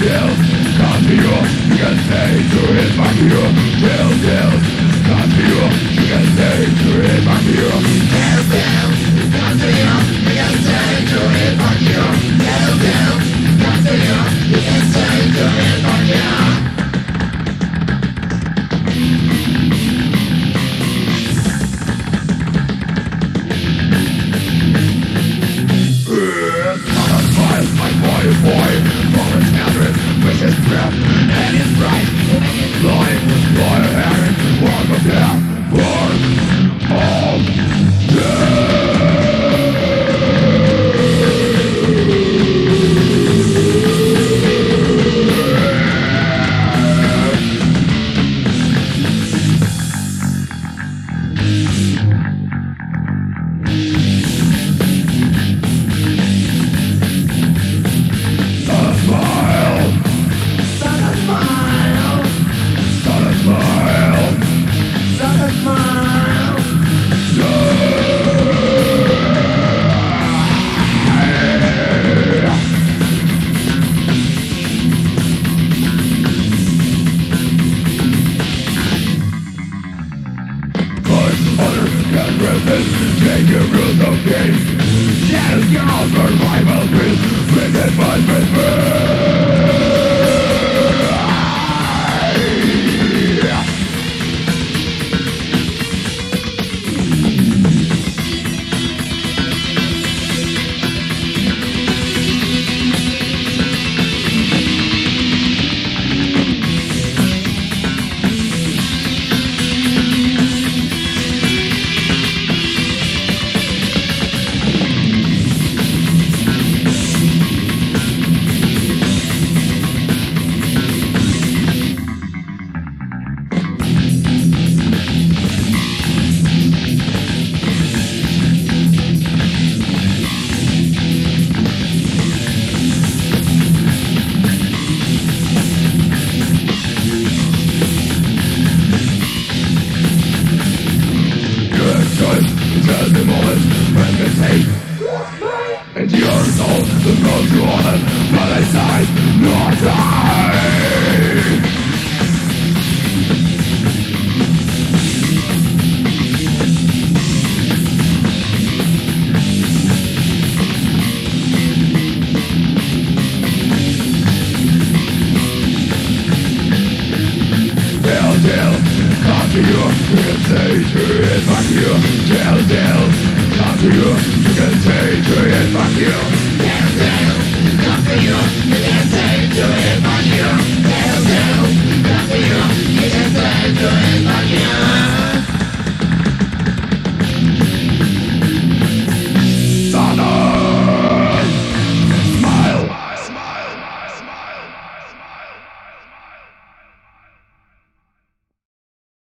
deal, not to you can say to it, fuck you Real not to you can say to him. fuck Prevent danger to of peace That is your survival dream Fitted by despair you, you can say to it, fuck you